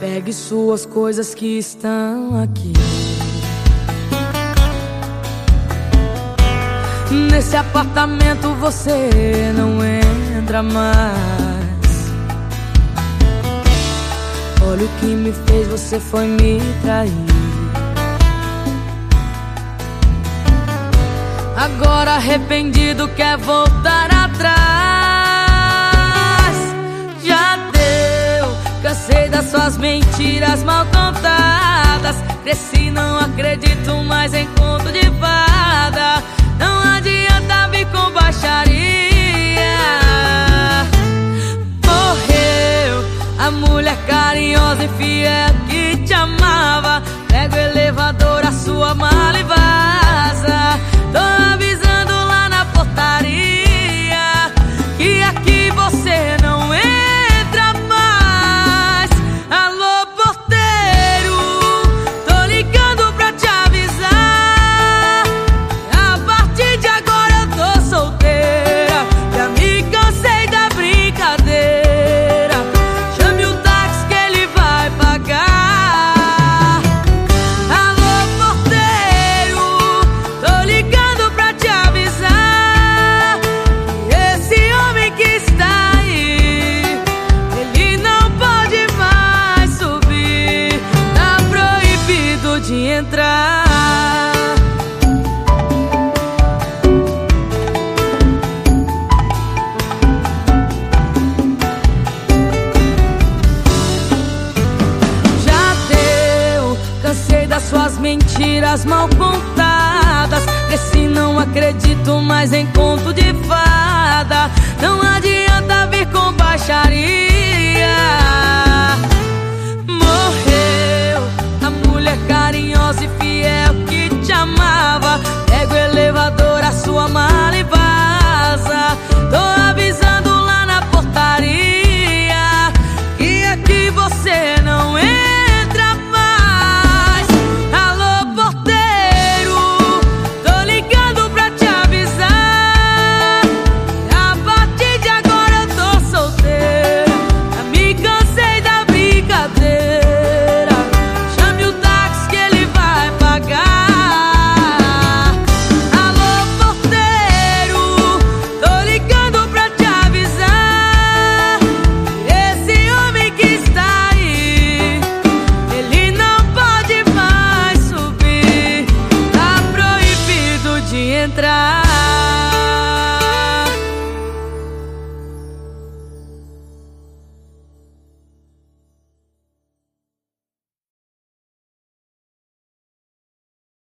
Pegue suas coisas que estão aqui. Nesse apartamento você não entra mais. Olha o que me fez, você foi me trair. Agora arrependido quer voltar atrás. Cansei das suas mentiras mal contadas. Cresci, não acredito mais em conto de fada. Não adianta vir com baixaria. Morreu a mulher carinhosa e fiel mentiras mal contadas. Cresci, não acredito mais em conto de fada. Não adianta vir com baixaria. atrás.